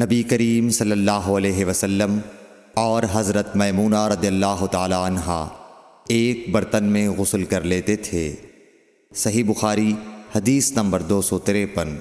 نبی کریم صلی اللہ علیہ وسلم اور حضرت میمونہ رضی اللہ تعالی عنہ ایک برتن میں غسل کر لیتے تھے۔ صحیح بخاری حدیث نمبر دو سو تریپن۔